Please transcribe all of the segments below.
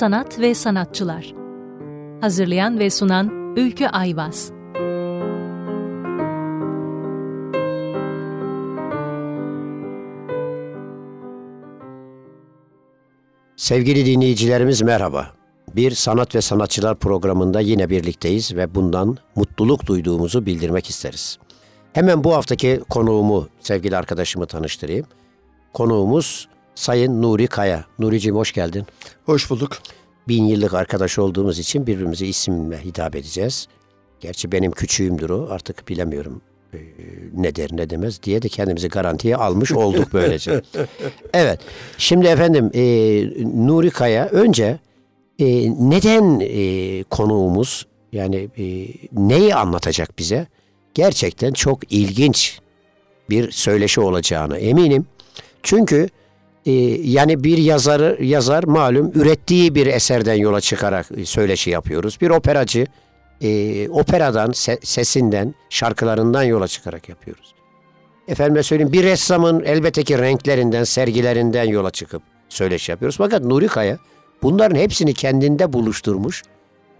sanat ve sanatçılar. Hazırlayan ve sunan Ülkü Ayvaz. Sevgili dinleyicilerimiz merhaba. Bir sanat ve sanatçılar programında yine birlikteyiz ve bundan mutluluk duyduğumuzu bildirmek isteriz. Hemen bu haftaki konuğumu, sevgili arkadaşımı tanıştırayım. Konuğumuz Sayın Nuri Kaya. Nuri'cim hoş geldin. Hoş bulduk. Bin yıllık arkadaş olduğumuz için birbirimize isimle hitap edeceğiz. Gerçi benim küçüğümdür o artık bilemiyorum e, ne der ne demez diye de kendimizi garantiye almış olduk böylece. evet şimdi efendim e, Nuri Kaya önce e, neden e, konuğumuz yani e, neyi anlatacak bize? Gerçekten çok ilginç bir söyleşi olacağını eminim. Çünkü e, yani bir yazarı yazar malum ürettiği bir eserden yola çıkarak e, söyleşi yapıyoruz. Bir operacı e, operadan, se, sesinden, şarkılarından yola çıkarak yapıyoruz. Efendime söyleyeyim bir ressamın elbette ki renklerinden, sergilerinden yola çıkıp söyleşi yapıyoruz. Fakat Nuri Kaya bunların hepsini kendinde buluşturmuş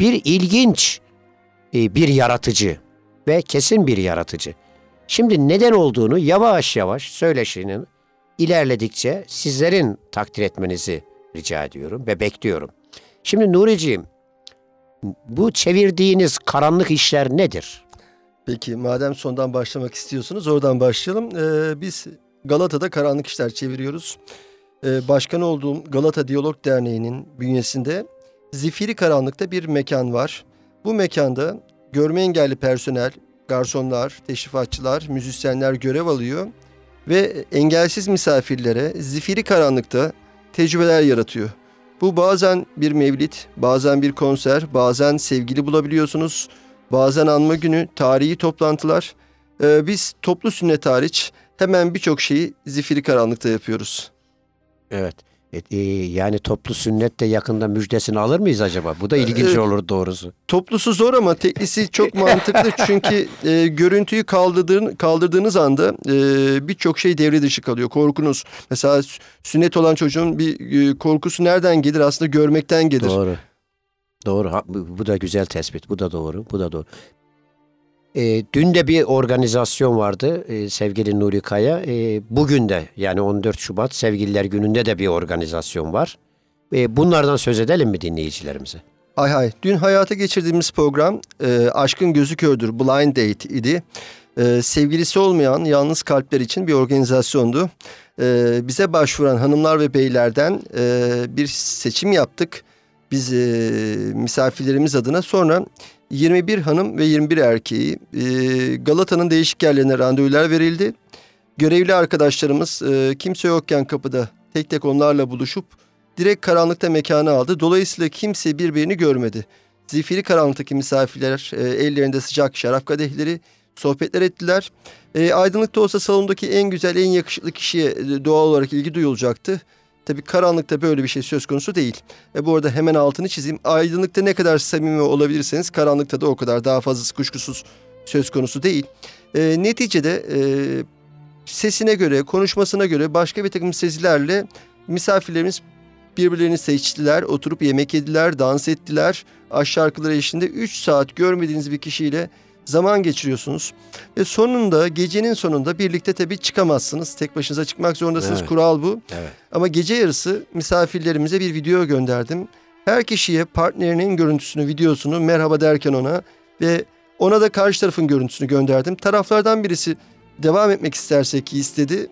bir ilginç e, bir yaratıcı ve kesin bir yaratıcı. Şimdi neden olduğunu yavaş yavaş söyleşinin ilerledikçe sizlerin takdir etmenizi rica ediyorum ve bekliyorum. Şimdi Nuri'ciğim bu çevirdiğiniz karanlık işler nedir? Peki madem sondan başlamak istiyorsunuz oradan başlayalım. Ee, biz Galata'da karanlık işler çeviriyoruz. Ee, başkan olduğum Galata Diyalog Derneği'nin bünyesinde Zifiri Karanlık'ta bir mekan var. Bu mekanda görme engelli personel, garsonlar, teşrifatçılar, müzisyenler görev alıyor ve engelsiz misafirlere zifiri karanlıkta tecrübeler yaratıyor. Bu bazen bir mevlit, bazen bir konser, bazen sevgili bulabiliyorsunuz, bazen anma günü, tarihi toplantılar. Ee, biz toplu sünnet hariç hemen birçok şeyi zifiri karanlıkta yapıyoruz. Evet. E, yani toplu sünnet de yakında müjdesini alır mıyız acaba? Bu da ilginç e, olur doğrusu. Toplusu zor ama teklisi çok mantıklı çünkü e, görüntüyü kaldırdığın, kaldırdığınız anda e, birçok şey devre dışı kalıyor. Korkunuz mesela sünnet olan çocuğun bir e, korkusu nereden gelir? Aslında görmekten gelir. Doğru. Doğru. Ha, bu, bu da güzel tespit. Bu da doğru. Bu da doğru. E, dün de bir organizasyon vardı e, sevgili Nuri Kaya. E, bugün de yani 14 Şubat Sevgililer Günü'nde de bir organizasyon var. E, bunlardan söz edelim mi dinleyicilerimize? Hay hay. Dün hayata geçirdiğimiz program e, Aşkın Gözü Kördür Blind Date idi. E, sevgilisi olmayan yalnız kalpler için bir organizasyondu. E, bize başvuran hanımlar ve beylerden e, bir seçim yaptık. Biz e, misafirlerimiz adına sonra 21 hanım ve 21 erkeği e, Galata'nın değişik yerlerine randevular verildi. Görevli arkadaşlarımız e, kimse yokken kapıda tek tek onlarla buluşup direkt karanlıkta mekanı aldı. Dolayısıyla kimse birbirini görmedi. Zifiri karanlıktaki misafirler e, ellerinde sıcak şarap kadehleri sohbetler ettiler. E, aydınlıkta olsa salondaki en güzel, en yakışıklı kişiye e, doğal olarak ilgi duyulacaktı. Tabii karanlıkta böyle bir şey söz konusu değil. E bu arada hemen altını çizeyim. Aydınlıkta ne kadar samimi olabilirseniz karanlıkta da o kadar daha fazlası kuşkusuz söz konusu değil. E, neticede e, sesine göre, konuşmasına göre başka bir takım sezilerle misafirlerimiz birbirlerini seçtiler, oturup yemek yediler, dans ettiler. Aşk şarkıları eşliğinde 3 saat görmediğiniz bir kişiyle zaman geçiriyorsunuz. Ve sonunda gecenin sonunda birlikte tabii çıkamazsınız. Tek başınıza çıkmak zorundasınız. Evet. Kural bu. Evet. Ama gece yarısı misafirlerimize bir video gönderdim. Her kişiye partnerinin görüntüsünü, videosunu merhaba derken ona ve ona da karşı tarafın görüntüsünü gönderdim. Taraflardan birisi devam etmek isterse ki istedi.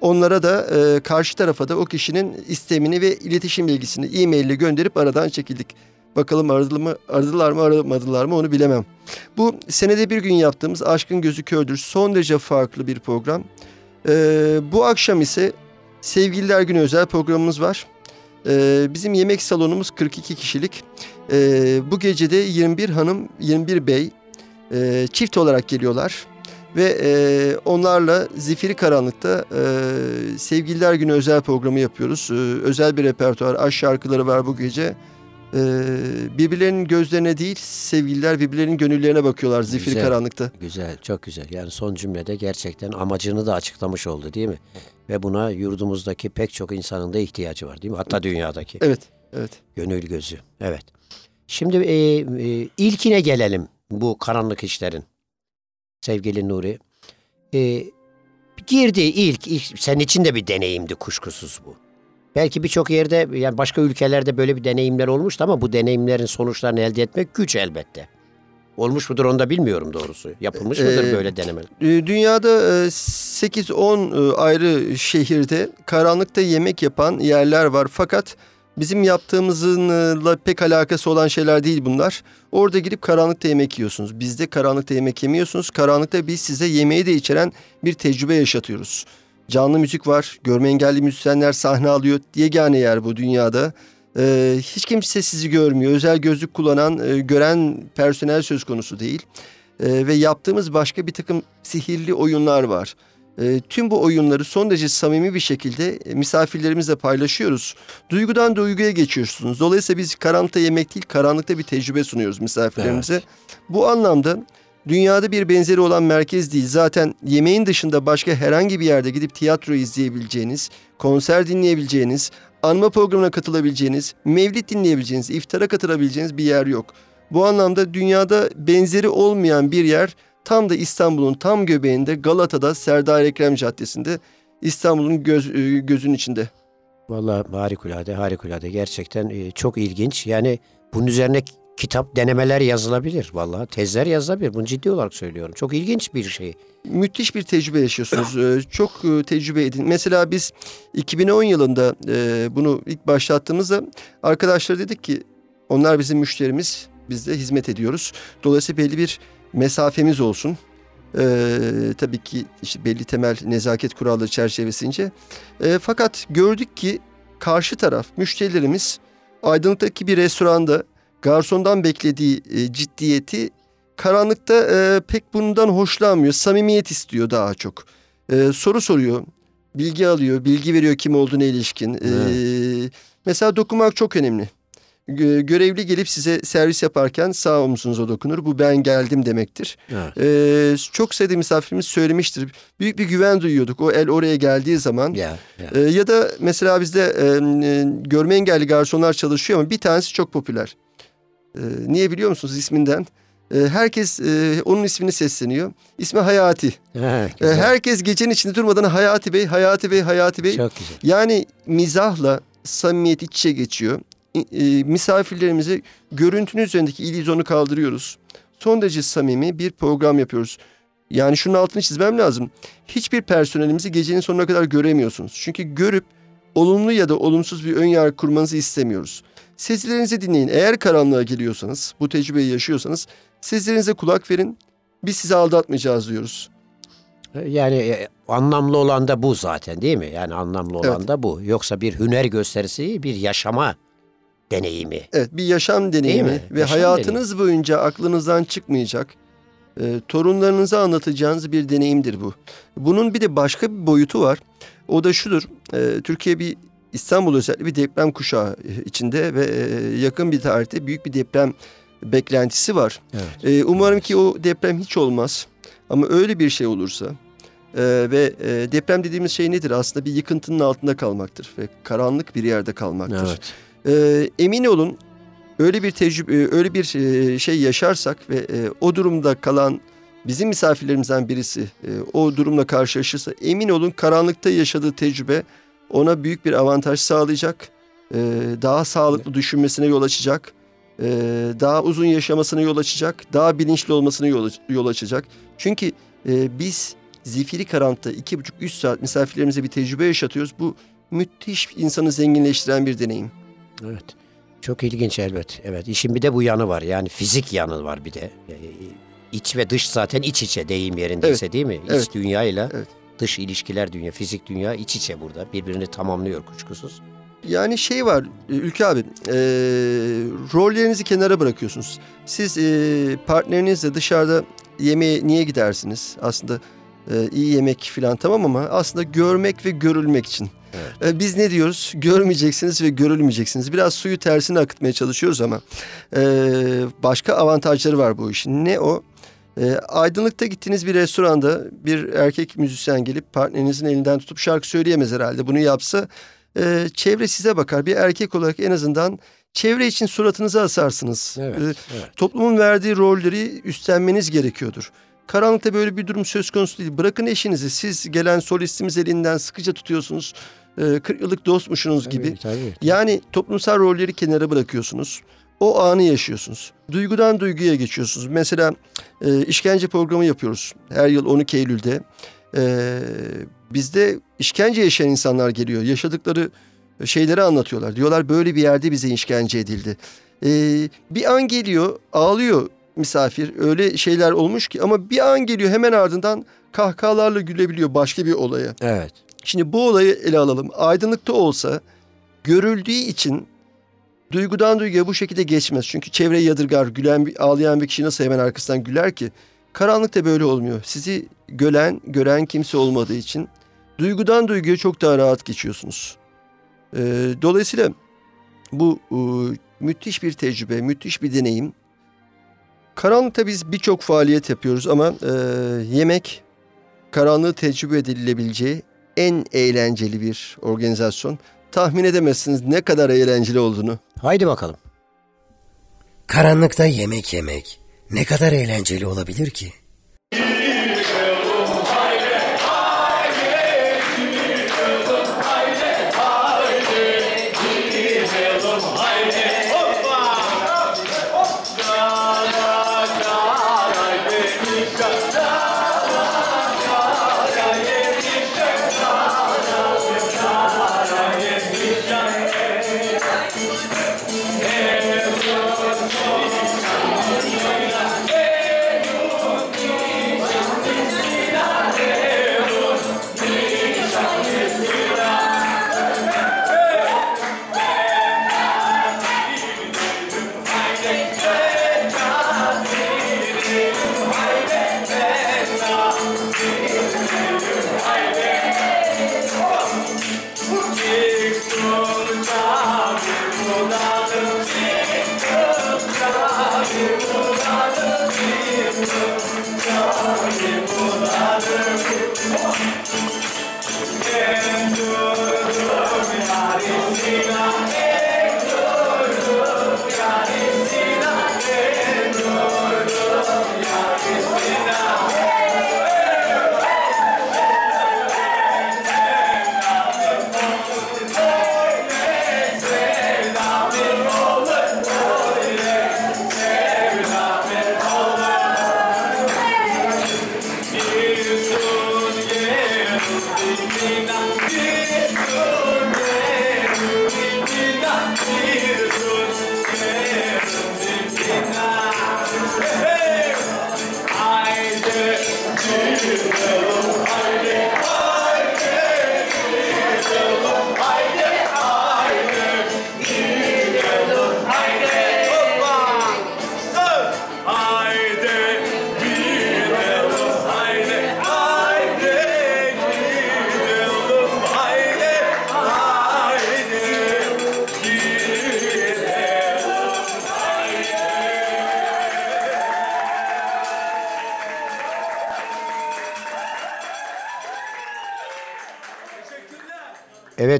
Onlara da e, karşı tarafa da o kişinin istemini ve iletişim bilgisini e-mail ile gönderip aradan çekildik. Bakalım aradılar mı, aradılar mı aramadılar mı onu bilemem. Bu senede bir gün yaptığımız Aşkın Gözü Kördür son derece farklı bir program. Ee, bu akşam ise Sevgililer Günü özel programımız var. Ee, bizim yemek salonumuz 42 kişilik. Ee, bu gecede 21 hanım, 21 bey e, çift olarak geliyorlar. Ve e, onlarla Zifiri Karanlık'ta e, Sevgililer Günü özel programı yapıyoruz. E, özel bir repertuar, aşk şarkıları var bu gece. Ee, birbirlerinin gözlerine değil sevgililer birbirlerinin gönüllerine bakıyorlar zifiri güzel, karanlıkta. Güzel çok güzel yani son cümlede gerçekten amacını da açıklamış oldu değil mi? Ve buna yurdumuzdaki pek çok insanın da ihtiyacı var değil mi? Hatta dünyadaki. Evet. Evet. Gönül gözü. Evet. Şimdi e, e, ilkine gelelim bu karanlık işlerin. Sevgili Nuri. E, girdi ilk, ilk senin için de bir deneyimdi kuşkusuz bu. Belki birçok yerde yani başka ülkelerde böyle bir deneyimler olmuştu ama bu deneyimlerin sonuçlarını elde etmek güç elbette. Olmuş mudur onu da bilmiyorum doğrusu. Yapılmış mıdır Ee, böyle denemeler? E, Dünyada e, 8-10 e, ayrı şehirde karanlıkta yemek yapan yerler var. Fakat bizim yaptığımızınla pek alakası olan şeyler değil bunlar. Orada girip karanlıkta yemek yiyorsunuz. Bizde karanlıkta yemek yemiyorsunuz. Karanlıkta biz size yemeği de içeren bir tecrübe yaşatıyoruz. Canlı müzik var, görme engelli müzisyenler sahne alıyor. Yegane yer bu dünyada. Ee, hiç kimse sizi görmüyor. Özel gözlük kullanan, e, gören personel söz konusu değil. Ee, ve yaptığımız başka bir takım sihirli oyunlar var. Ee, tüm bu oyunları son derece samimi bir şekilde e, misafirlerimizle paylaşıyoruz. Duygudan duyguya geçiyorsunuz. Dolayısıyla biz karanlıkta yemek değil, karanlıkta bir tecrübe sunuyoruz misafirlerimize. Bu anlamda dünyada bir benzeri olan merkez değil. Zaten yemeğin dışında başka herhangi bir yerde gidip tiyatro izleyebileceğiniz, konser dinleyebileceğiniz, anma programına katılabileceğiniz, mevlid dinleyebileceğiniz, iftara katılabileceğiniz bir yer yok. Bu anlamda dünyada benzeri olmayan bir yer tam da İstanbul'un tam göbeğinde Galata'da Serdar Ekrem Caddesi'nde İstanbul'un göz, e, gözün içinde. Vallahi harikulade, harikulade. Gerçekten e, çok ilginç. Yani bunun üzerine kitap denemeler yazılabilir. Vallahi tezler yazılabilir. Bunu ciddi olarak söylüyorum. Çok ilginç bir şey. Müthiş bir tecrübe yaşıyorsunuz. Ee, Çok e, tecrübe edin. Mesela biz 2010 yılında e, bunu ilk başlattığımızda arkadaşlar dedik ki onlar bizim müşterimiz. Biz de hizmet ediyoruz. Dolayısıyla belli bir mesafemiz olsun. Ee, tabii ki işte belli temel nezaket kuralları çerçevesince. Ee, fakat gördük ki karşı taraf müşterilerimiz aydınlıktaki bir restoranda garsondan beklediği e, ciddiyeti karanlıkta e, pek bundan hoşlanmıyor. Samimiyet istiyor daha çok. E, soru soruyor, bilgi alıyor, bilgi veriyor kim olduğuna ilişkin. E, mesela dokunmak çok önemli. Gö- görevli gelip size servis yaparken sağ omzunuza dokunur. Bu ben geldim demektir. Evet. E, çok sayıda misafirimiz söylemiştir. Büyük bir güven duyuyorduk o el oraya geldiği zaman. Ya, ya. E, ya da mesela bizde e, e, görme engelli garsonlar çalışıyor ama bir tanesi çok popüler. E, niye biliyor musunuz isminden? E, herkes e, onun ismini sesleniyor. İsmi Hayati. Ha, E, herkes gecenin içinde durmadan Hayati Bey, Hayati Bey, Hayati Bey. Çok güzel. Yani mizahla samimiyet iç içe geçiyor. E, misafirlerimize görüntünün üzerindeki illüzyonu kaldırıyoruz. Son derece samimi bir program yapıyoruz. Yani şunun altını çizmem lazım. Hiçbir personelimizi gecenin sonuna kadar göremiyorsunuz. Çünkü görüp olumlu ya da olumsuz bir ön yargı kurmanızı istemiyoruz. Sezgilerinizi dinleyin. Eğer karanlığa giriyorsanız, bu tecrübeyi yaşıyorsanız sezgilerinize kulak verin. Biz sizi aldatmayacağız diyoruz. Yani e, anlamlı olan da bu zaten değil mi? Yani anlamlı olan Evet. da bu. Yoksa bir hüner gösterisi bir yaşama deneyimi. Evet bir yaşam deneyimi mi? ve Yaşam hayatınız boyunca aklınızdan çıkmayacak. e, torunlarınıza anlatacağınız bir deneyimdir bu. Bunun bir de başka bir boyutu var. O da şudur. e, Türkiye bir İstanbul özellikle bir deprem kuşağı e, içinde ve e, yakın bir tarihte büyük bir deprem beklentisi var. Evet. E, umarım ki o deprem hiç olmaz. Ama öyle bir şey olursa e, ve e, deprem dediğimiz şey nedir? Aslında bir yıkıntının altında kalmaktır ve karanlık bir yerde kalmaktır. Evet. Ee, emin olun öyle bir tecrübe, öyle bir şey yaşarsak ve e, o durumda kalan bizim misafirlerimizden birisi e, o durumla karşılaşırsa emin olun karanlıkta yaşadığı tecrübe ona büyük bir avantaj sağlayacak. E, daha sağlıklı düşünmesine yol açacak. E, daha uzun yaşamasına yol açacak. Daha bilinçli olmasına yol, yol açacak. Çünkü e, biz zifiri karanlıkta iki buçuk üç saat misafirlerimize bir tecrübe yaşatıyoruz. Bu müthiş insanı zenginleştiren bir deneyim. Evet. Çok ilginç elbet. Evet. İşin bir de bu yanı var. Yani fizik yanı var bir de. Ee, İç ve dış zaten iç içe deyim yerindeyse değil mi? İç Evet. dünyayla Evet. Dış ilişkiler dünya, fizik dünya iç içe burada. Birbirini tamamlıyor kuşkusuz. Yani şey var e, Ülke abi e, rollerinizi kenara bırakıyorsunuz. Siz e, partnerinizle dışarıda yemeğe niye gidersiniz? Aslında e, iyi yemek falan tamam ama aslında görmek ve görülmek için. E, biz ne diyoruz? Görmeyeceksiniz ve görülmeyeceksiniz. Biraz suyu tersine akıtmaya çalışıyoruz ama e, başka avantajları var bu işin. Ne o? E, aydınlıkta gittiğiniz bir restoranda bir erkek müzisyen gelip partnerinizin elinden tutup şarkı söyleyemez herhalde. Bunu yapsa e, çevre size bakar. Bir erkek olarak en azından çevre için suratınızı asarsınız. Evet, E, evet. Toplumun verdiği rolleri üstlenmeniz gerekiyordur. Karanlıkta böyle bir durum söz konusu değil. Bırakın eşinizi siz gelen solistimiz elinden sıkıca tutuyorsunuz. E, 40 yıllık dostmuşsunuz gibi. Tabii, tabii. Yani toplumsal rolleri kenara bırakıyorsunuz. O anı yaşıyorsunuz. Duygudan duyguya geçiyorsunuz. Mesela e, işkence programı yapıyoruz. Her yıl 12 Eylül'de. E, bizde işkence yaşayan insanlar geliyor. Yaşadıkları şeyleri anlatıyorlar. Diyorlar böyle bir yerde bize işkence edildi. E, bir an geliyor ağlıyor misafir. Öyle şeyler olmuş ki ama bir an geliyor hemen ardından kahkahalarla gülebiliyor başka bir olaya. Evet. Şimdi bu olayı ele alalım. Aydınlıkta olsa görüldüğü için duygudan duyguya bu şekilde geçmez. Çünkü çevre yadırgar, gülen, ağlayan bir kişi nasıl hemen arkasından güler ki? Karanlıkta böyle olmuyor. Sizi gören, gören kimse olmadığı için duygudan duyguya çok daha rahat geçiyorsunuz. Ee, dolayısıyla bu e, müthiş bir tecrübe, müthiş bir deneyim. Karanlıkta biz birçok faaliyet yapıyoruz ama e, yemek karanlığı tecrübe edilebileceği en eğlenceli bir organizasyon. Tahmin edemezsiniz ne kadar eğlenceli olduğunu. Haydi bakalım. Karanlıkta yemek yemek ne kadar eğlenceli olabilir ki?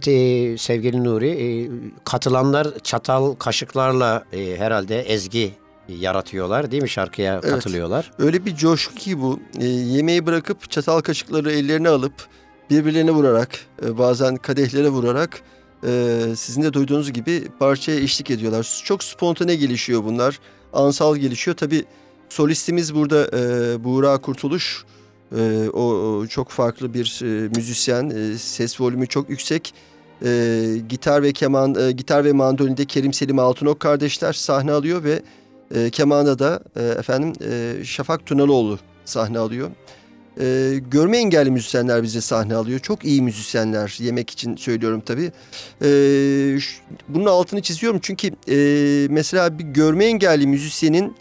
Evet e, sevgili Nuri, e, katılanlar çatal kaşıklarla e, herhalde ezgi yaratıyorlar değil mi şarkıya Evet. katılıyorlar? Öyle bir coşku ki bu. E, yemeği bırakıp çatal kaşıkları ellerine alıp birbirlerine vurarak e, bazen kadehlere vurarak e, sizin de duyduğunuz gibi parçaya eşlik ediyorlar. Çok spontane gelişiyor bunlar. Ansal gelişiyor. Tabi solistimiz burada e, Buğra Kurtuluş. E, o, o çok farklı bir e, müzisyen. E, ses volümü çok yüksek. E, gitar ve keman, e, gitar ve mandolinde Kerim Selim Altınok kardeşler sahne alıyor ve e, kemanda da e, efendim e, Şafak Tunalıoğlu sahne alıyor. E, görme engelli müzisyenler bize sahne alıyor. Çok iyi müzisyenler yemek için söylüyorum tabii. E, bunun altını çiziyorum çünkü e, mesela bir görme engelli müzisyenin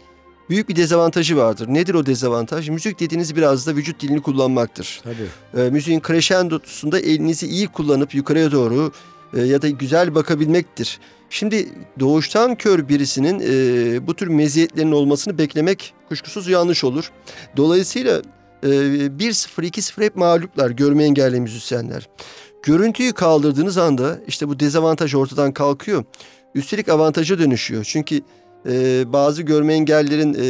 büyük bir dezavantajı vardır. Nedir o dezavantaj? Müzik dediğiniz biraz da vücut dilini kullanmaktır. Tabii. E, müziğin crescendo'sunda elinizi iyi kullanıp yukarıya doğru e, ya da güzel bakabilmektir. Şimdi doğuştan kör birisinin e, bu tür meziyetlerinin olmasını beklemek kuşkusuz yanlış olur. Dolayısıyla e, 1-0, 2-0 hep mağluplar görme engelli müzisyenler. Görüntüyü kaldırdığınız anda işte bu dezavantaj ortadan kalkıyor. Üstelik avantaja dönüşüyor. Çünkü e, bazı görme engellerin e,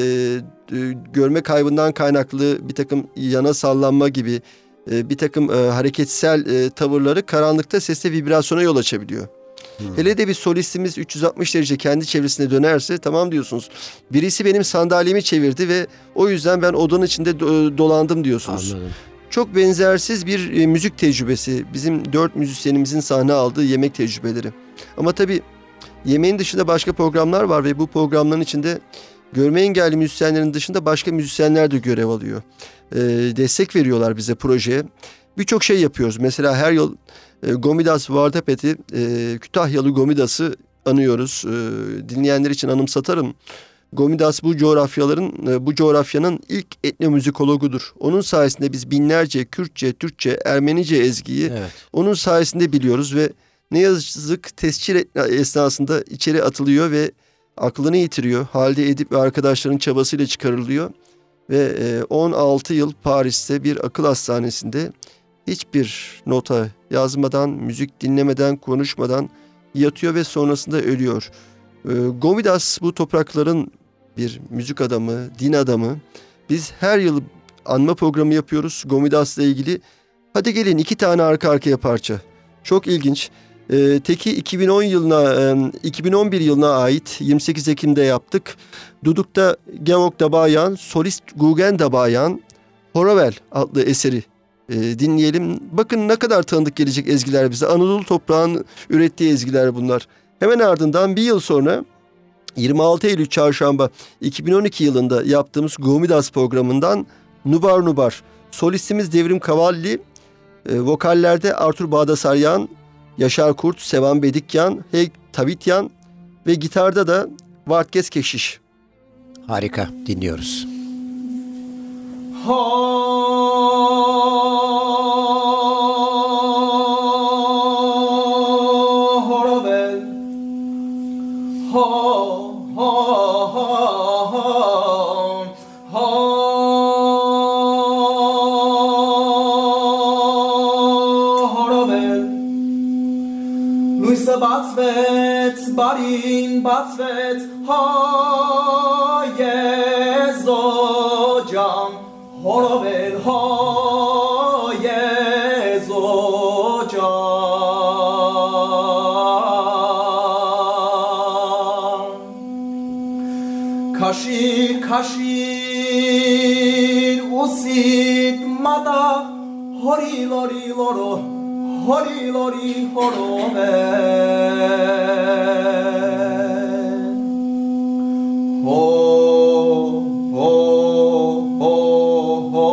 e, görme kaybından kaynaklı bir takım yana sallanma gibi e, bir takım e, hareketsel e, tavırları karanlıkta sesle vibrasyona yol açabiliyor. Hmm. Hele de bir solistimiz 360 derece kendi çevresine dönerse tamam diyorsunuz. Birisi benim sandalyemi çevirdi ve o yüzden ben odanın içinde dolandım diyorsunuz. Anladım. Çok benzersiz bir e, müzik tecrübesi. Bizim dört müzisyenimizin sahne aldığı yemek tecrübeleri. Ama tabii yemeğin dışında başka programlar var ve bu programların içinde görme engelli müzisyenlerin dışında başka müzisyenler de görev alıyor. E, destek veriyorlar bize projeye. Birçok şey yapıyoruz. Mesela her yıl e, Gomidas Vardapet'i, e, Kütahyalı Gomidas'ı anıyoruz. E, dinleyenler için anımsatarım. Gomidas bu coğrafyaların e, bu coğrafyanın ilk etnomüzikologudur. Onun sayesinde biz binlerce Kürtçe, Türkçe, Ermenice ezgiyi evet. onun sayesinde biliyoruz ve ne yazık tescil esnasında içeri atılıyor ve aklını yitiriyor. Halde Edip ve arkadaşlarının çabasıyla çıkarılıyor ve 16 e, yıl Paris'te bir akıl hastanesinde hiçbir nota yazmadan, müzik dinlemeden, konuşmadan yatıyor ve sonrasında ölüyor. E, Gomidas bu toprakların bir müzik adamı, din adamı. Biz her yıl anma programı yapıyoruz Gomidas'la ilgili. Hadi gelin iki tane arka arkaya parça. Çok ilginç. Ee, teki 2010 yılına, e, 2011 yılına ait 28 Ekim'de yaptık. Duduk'ta Georg Dabayan, solist Gugen Dabayan, Horovel adlı eseri e, dinleyelim. Bakın ne kadar tanıdık gelecek ezgiler bize. Anadolu toprağın ürettiği ezgiler bunlar. Hemen ardından bir yıl sonra 26 Eylül çarşamba 2012 yılında yaptığımız Gomidas programından Nubar Nubar. Solistimiz Devrim Kavalli, e, vokallerde Artur Bağdasaryan, Yaşar Kurt, Sevan Bedikyan, Heg Tavityan ve gitarda da Vartkes Keşiş. Harika dinliyoruz. Ha բարին բացվեց հայեզոջան, հորովել հայեզոջան։ Քաշիր, քաշիր, ուսիտ մատա, հորի լորի լորո, hori lori horo me ho ho ho, ho.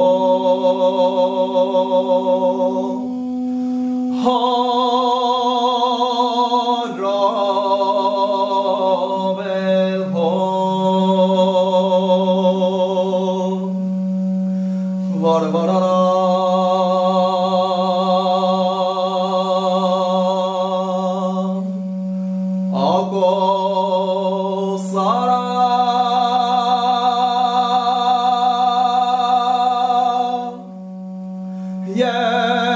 Yeah.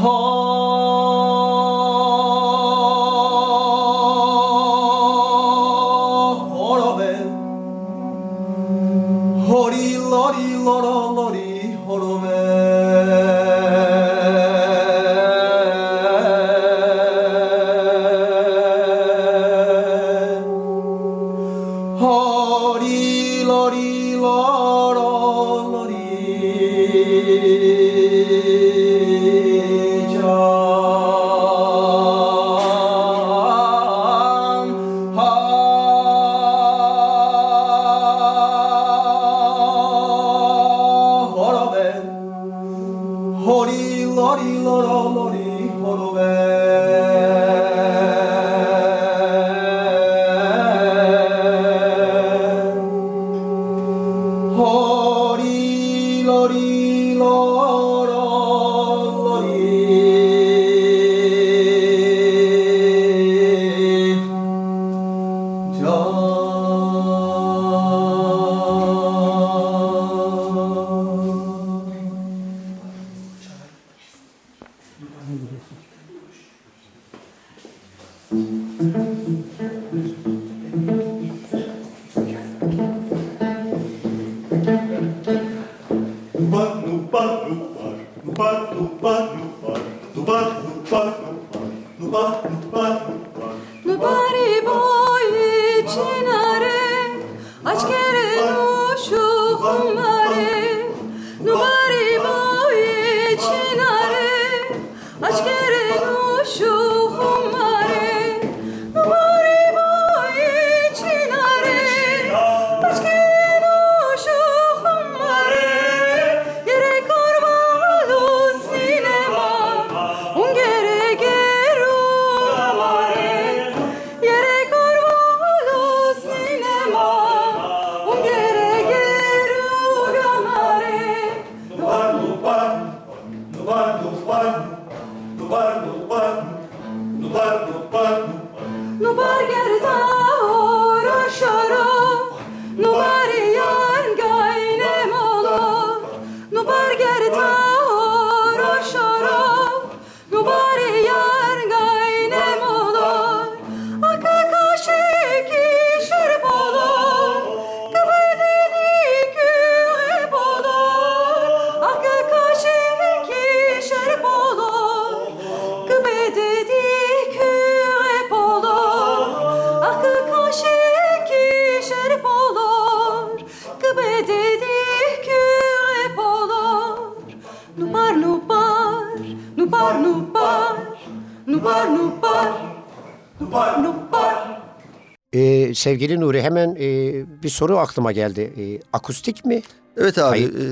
Ee, sevgili Nuri hemen e, bir soru aklıma geldi. E, akustik mi? Evet abi e,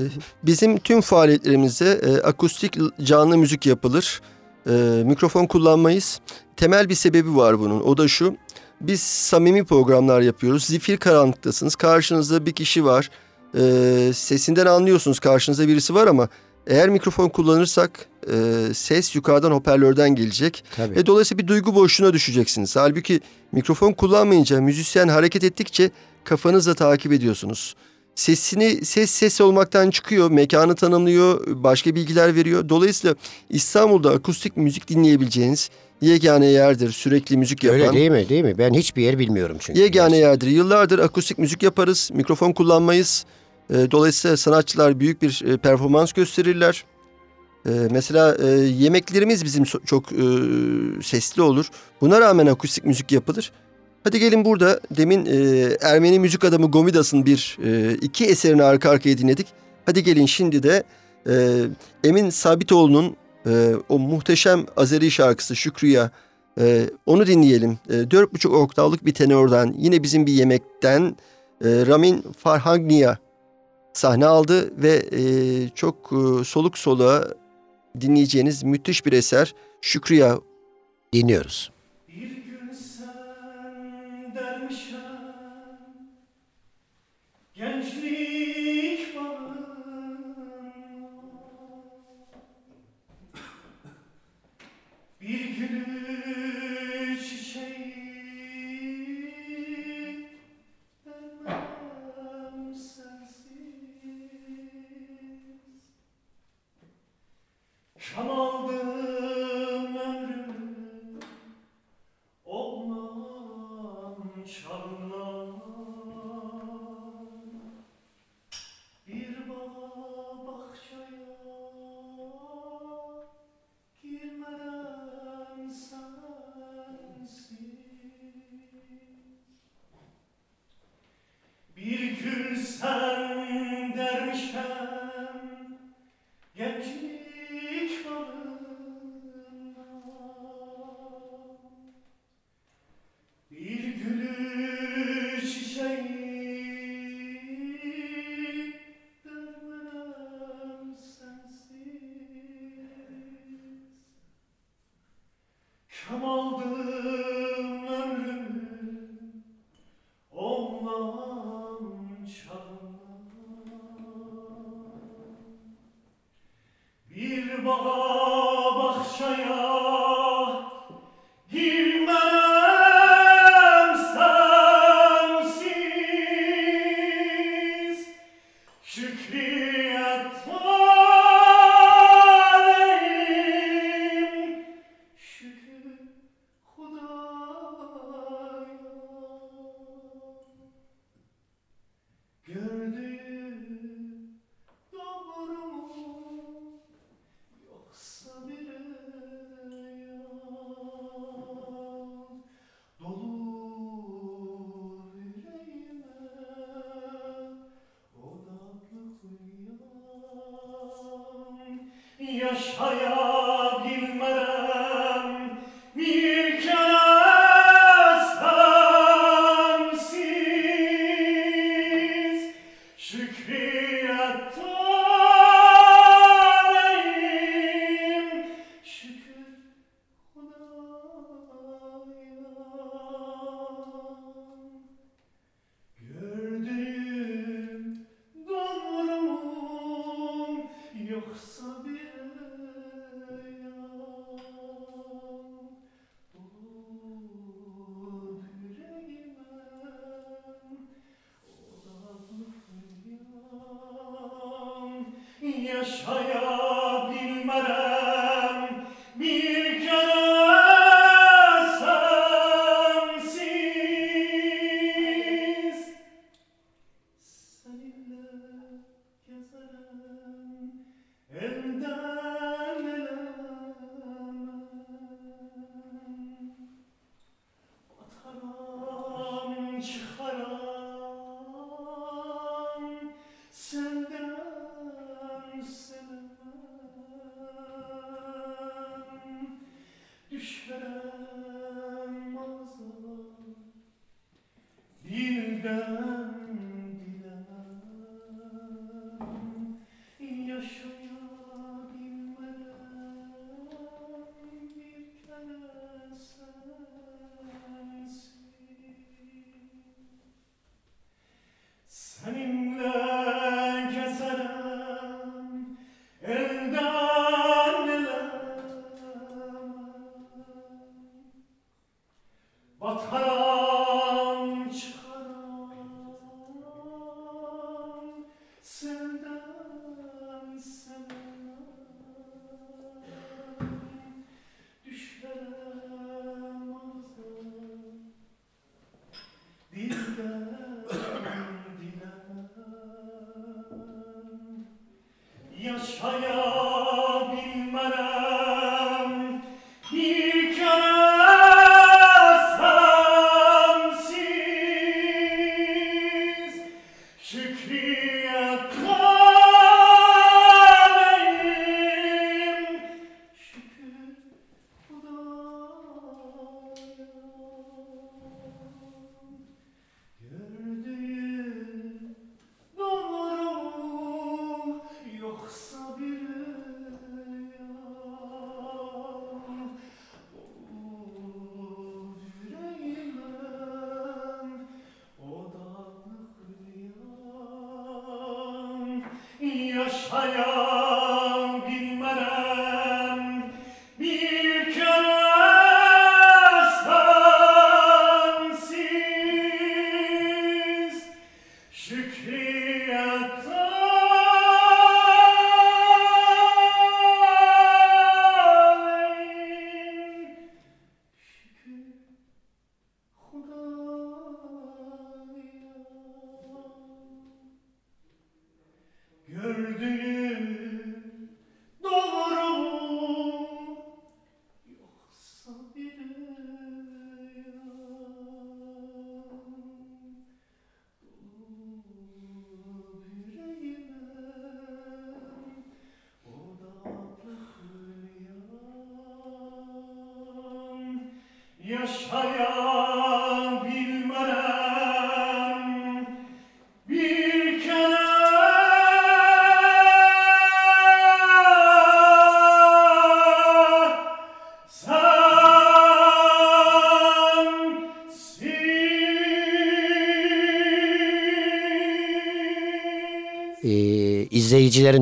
bizim tüm faaliyetlerimizde e, akustik canlı müzik yapılır. E, mikrofon kullanmayız. Temel bir sebebi var bunun o da şu. Biz samimi programlar yapıyoruz. Zifir karanlıktasınız. Karşınızda bir kişi var. E, sesinden anlıyorsunuz karşınızda birisi var ama eğer mikrofon kullanırsak e, ses yukarıdan hoparlörden gelecek. Tabii. Ve dolayısıyla bir duygu boşluğuna düşeceksiniz. Halbuki mikrofon kullanmayınca müzisyen hareket ettikçe kafanızla takip ediyorsunuz. Sesini ses ses olmaktan çıkıyor, mekanı tanımlıyor, başka bilgiler veriyor. Dolayısıyla İstanbul'da akustik müzik dinleyebileceğiniz yegane yerdir sürekli müzik yapan. Öyle değil mi? Değil mi? Ben hiçbir yer bilmiyorum çünkü. Yegane yerdir. Yıllardır akustik müzik yaparız, mikrofon kullanmayız. E, dolayısıyla sanatçılar büyük bir e, performans gösterirler. E, mesela yemeklerimiz bizim çok sesli olur. Buna rağmen akustik müzik yapılır. Hadi gelin burada demin Ermeni müzik adamı Gomidas'ın bir iki eserini arka arkaya dinledik. Hadi gelin şimdi de Emin Sabitoğlu'nun o muhteşem Azeri şarkısı Şükrüya onu dinleyelim. Dört buçuk oktavlık bir tenordan yine bizim bir yemekten Ramin Farhagnia sahne aldı ve e, çok e, soluk soluğa dinleyeceğiniz müthiş bir eser Şükriya dinliyoruz. Bir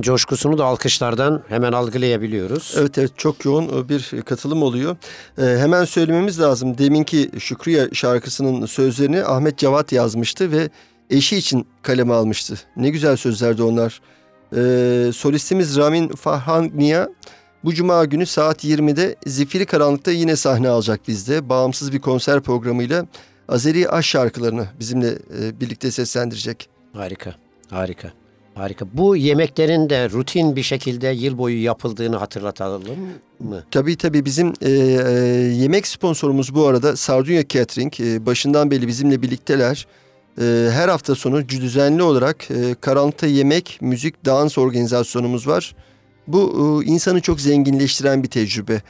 coşkusunu da alkışlardan hemen algılayabiliyoruz. Evet evet çok yoğun e, bir katılım oluyor. Ee, hemen söylememiz lazım. Deminki Şükriye şarkısının sözlerini Ahmet Cevat yazmıştı ve eşi için kaleme almıştı. Ne güzel sözlerdi onlar. Ee, solistimiz Ramin Farhangnia bu cuma günü saat 20'de Zifiri Karanlık'ta yine sahne alacak bizde. Bağımsız bir konser programıyla Azeri aşk şarkılarını bizimle e, birlikte seslendirecek. Harika, harika, harika. Bu yemeklerin de rutin bir şekilde yıl boyu yapıldığını hatırlatalım mı? Tabii tabii bizim e, e, yemek sponsorumuz bu arada Sardunya Catering. E, başından beri bizimle birlikteler. E, her hafta sonu düzenli olarak e, karanlıkta yemek, müzik, dans organizasyonumuz var. Bu e, insanı çok zenginleştiren bir tecrübe.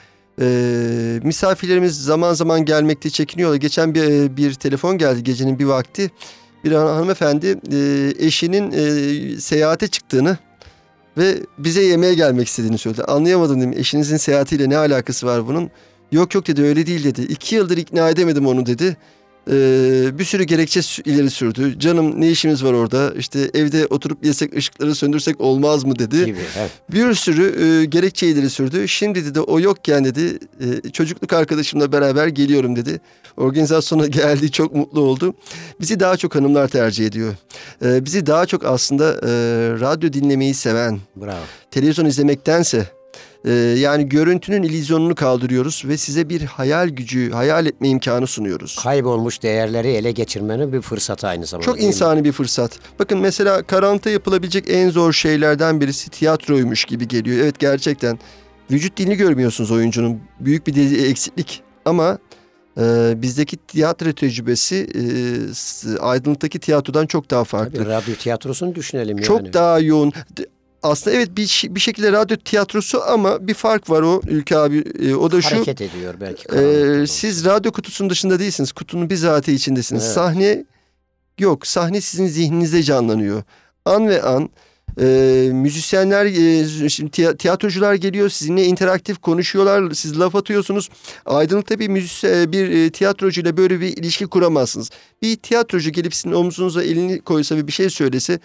E, misafirlerimiz zaman zaman gelmekte çekiniyorlar. Geçen bir, e, bir telefon geldi gecenin bir vakti. Bir han- hanımefendi e, eşinin e, seyahate çıktığını ve bize yemeğe gelmek istediğini söyledi. Anlayamadım dedim. Eşinizin seyahatiyle ne alakası var bunun? Yok yok dedi öyle değil dedi. İki yıldır ikna edemedim onu dedi. Ee, bir sürü gerekçe ileri sürdü. Canım ne işimiz var orada? İşte evde oturup yesek ışıkları söndürsek olmaz mı dedi. Gibi. Evet. Bir sürü e, gerekçe ileri sürdü. Şimdi dedi o yokken dedi e, çocukluk arkadaşımla beraber geliyorum dedi. Organizasyona geldi çok mutlu oldu. Bizi daha çok hanımlar tercih ediyor. E, bizi daha çok aslında e, radyo dinlemeyi seven, Bravo. televizyon izlemektense e, yani görüntünün illüzyonunu kaldırıyoruz ve size bir hayal gücü, hayal etme imkanı sunuyoruz. Kaybolmuş değerleri ele geçirmenin bir fırsatı aynı zamanda. Çok mi? insani bir fırsat. Bakın mesela karanlıkta yapılabilecek en zor şeylerden birisi tiyatroymuş gibi geliyor. Evet gerçekten vücut dilini görmüyorsunuz oyuncunun. Büyük bir eksiklik ama e, bizdeki tiyatro tecrübesi e, aydınlıktaki tiyatrodan çok daha farklı. Tabii, radyo tiyatrosunu düşünelim Çok yani. daha yoğun. Aslında evet bir, bir şekilde radyo tiyatrosu ama bir fark var o Ülke abi. E, o da şu. Hareket ediyor belki. Karanlıkta. siz radyo kutusunun dışında değilsiniz. Kutunun bizatihi içindesiniz. Evet. Sahne yok. Sahne sizin zihninizde canlanıyor. An ve an e, müzisyenler, e, şimdi tiya- tiyatrocular geliyor. Sizinle interaktif konuşuyorlar. Siz laf atıyorsunuz. Aydınlıkta bir müzisyen, bir e, tiyatrocuyla böyle bir ilişki kuramazsınız. Bir tiyatrocu gelip sizin omzunuza elini koysa ve bir şey söylese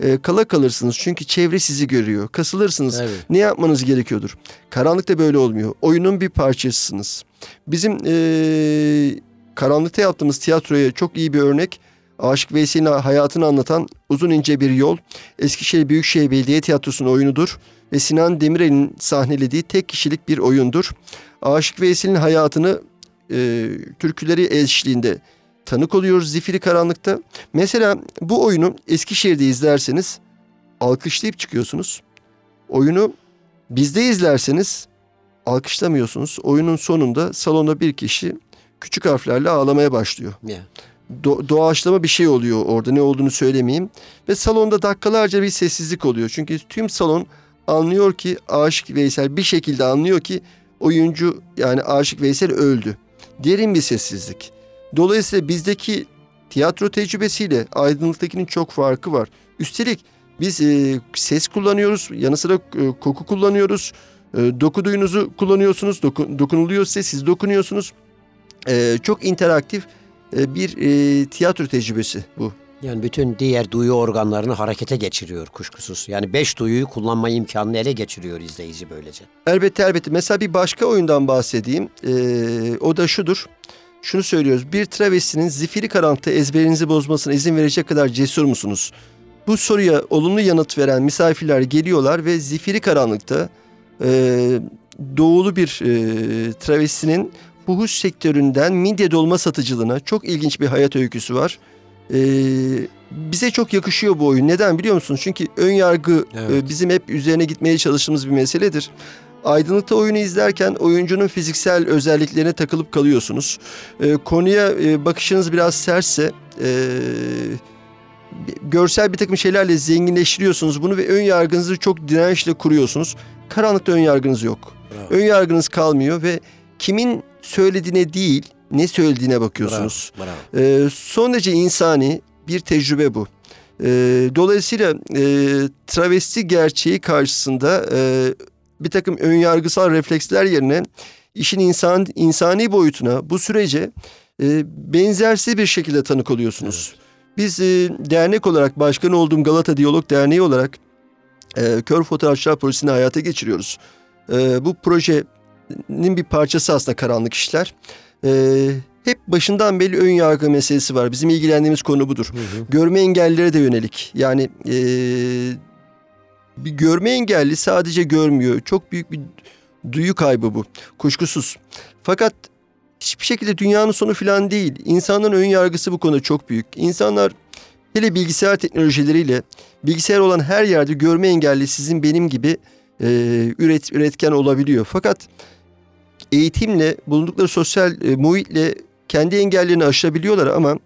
e, kala kalırsınız. Çünkü çevre sizi görüyor. Kasılırsınız. Evet. Ne yapmanız gerekiyordur? Karanlıkta böyle olmuyor. Oyunun bir parçasısınız. Bizim eee, karanlıkta yaptığımız tiyatroya çok iyi bir örnek. Aşık Veysel'in hayatını anlatan Uzun İnce Bir Yol. Eskişehir Büyükşehir Belediye Tiyatrosu'nun oyunudur. Ve Sinan Demirel'in sahnelediği tek kişilik bir oyundur. Aşık Veysel'in hayatını eee, türküleri eşliğinde tanık oluyoruz Zifiri Karanlık'ta. Mesela bu oyunu Eskişehir'de izlerseniz alkışlayıp çıkıyorsunuz. Oyunu bizde izlerseniz alkışlamıyorsunuz. Oyunun sonunda salonda bir kişi küçük harflerle ağlamaya başlıyor. Ya. Do- doğaçlama bir şey oluyor orada ne olduğunu söylemeyeyim. Ve salonda dakikalarca bir sessizlik oluyor. Çünkü tüm salon anlıyor ki Aşık Veysel bir şekilde anlıyor ki oyuncu yani Aşık Veysel öldü. Derin bir sessizlik. Dolayısıyla bizdeki tiyatro tecrübesiyle aydınlıktakinin çok farkı var. Üstelik biz e, ses kullanıyoruz, yanı sıra e, koku kullanıyoruz. E, doku duyunuzu kullanıyorsunuz, doku- dokunuluyor size, siz dokunuyorsunuz. E, çok interaktif e, bir e, tiyatro tecrübesi bu. Yani bütün diğer duyu organlarını harekete geçiriyor kuşkusuz. Yani beş duyuyu kullanma imkanını ele geçiriyor izleyici böylece. Elbette elbette. Mesela bir başka oyundan bahsedeyim. Ee, o da şudur. Şunu söylüyoruz. Bir travestinin zifiri karanlıkta ezberinizi bozmasına izin verecek kadar cesur musunuz? Bu soruya olumlu yanıt veren misafirler geliyorlar ve zifiri karanlıkta e, doğulu bir e, travestinin buhus sektöründen midye dolma satıcılığına çok ilginç bir hayat öyküsü var. E, bize çok yakışıyor bu oyun. Neden biliyor musunuz? Çünkü ön yargı Evet. e, bizim hep üzerine gitmeye çalıştığımız bir meseledir. Aydınlıkta oyunu izlerken oyuncunun fiziksel özelliklerine takılıp kalıyorsunuz. E, konuya e, bakışınız biraz serse e, görsel bir takım şeylerle zenginleştiriyorsunuz bunu ve ön yargınızı çok dirençle kuruyorsunuz. Karanlıkta ön yargınız yok. Bravo. Ön yargınız kalmıyor ve kimin söylediğine değil ne söylediğine bakıyorsunuz. Bravo. bravo. Ee, son derece insani bir tecrübe bu. Ee, dolayısıyla e, travesti gerçeği karşısında e, bir takım önyargısal refleksler yerine işin insan insani boyutuna bu sürece e, benzersiz bir şekilde tanık oluyorsunuz. Biz e, dernek olarak başkan olduğum Galata Diyalog Derneği olarak e, Kör Fotoğrafçılar Projesi'ni hayata geçiriyoruz. E, bu projenin bir parçası aslında karanlık işler. E, hep başından beri ön yargı meselesi var. Bizim ilgilendiğimiz konu budur. Görme engellilere de yönelik. Yani e, bir görme engelli sadece görmüyor. Çok büyük bir duyu kaybı bu. Kuşkusuz. Fakat hiçbir şekilde dünyanın sonu falan değil. İnsanların ön yargısı bu konuda çok büyük. İnsanlar hele bilgisayar teknolojileriyle bilgisayar olan her yerde görme engelli sizin benim gibi e, üret, üretken olabiliyor. Fakat eğitimle bulundukları sosyal e, muhitle kendi engellerini aşabiliyorlar ama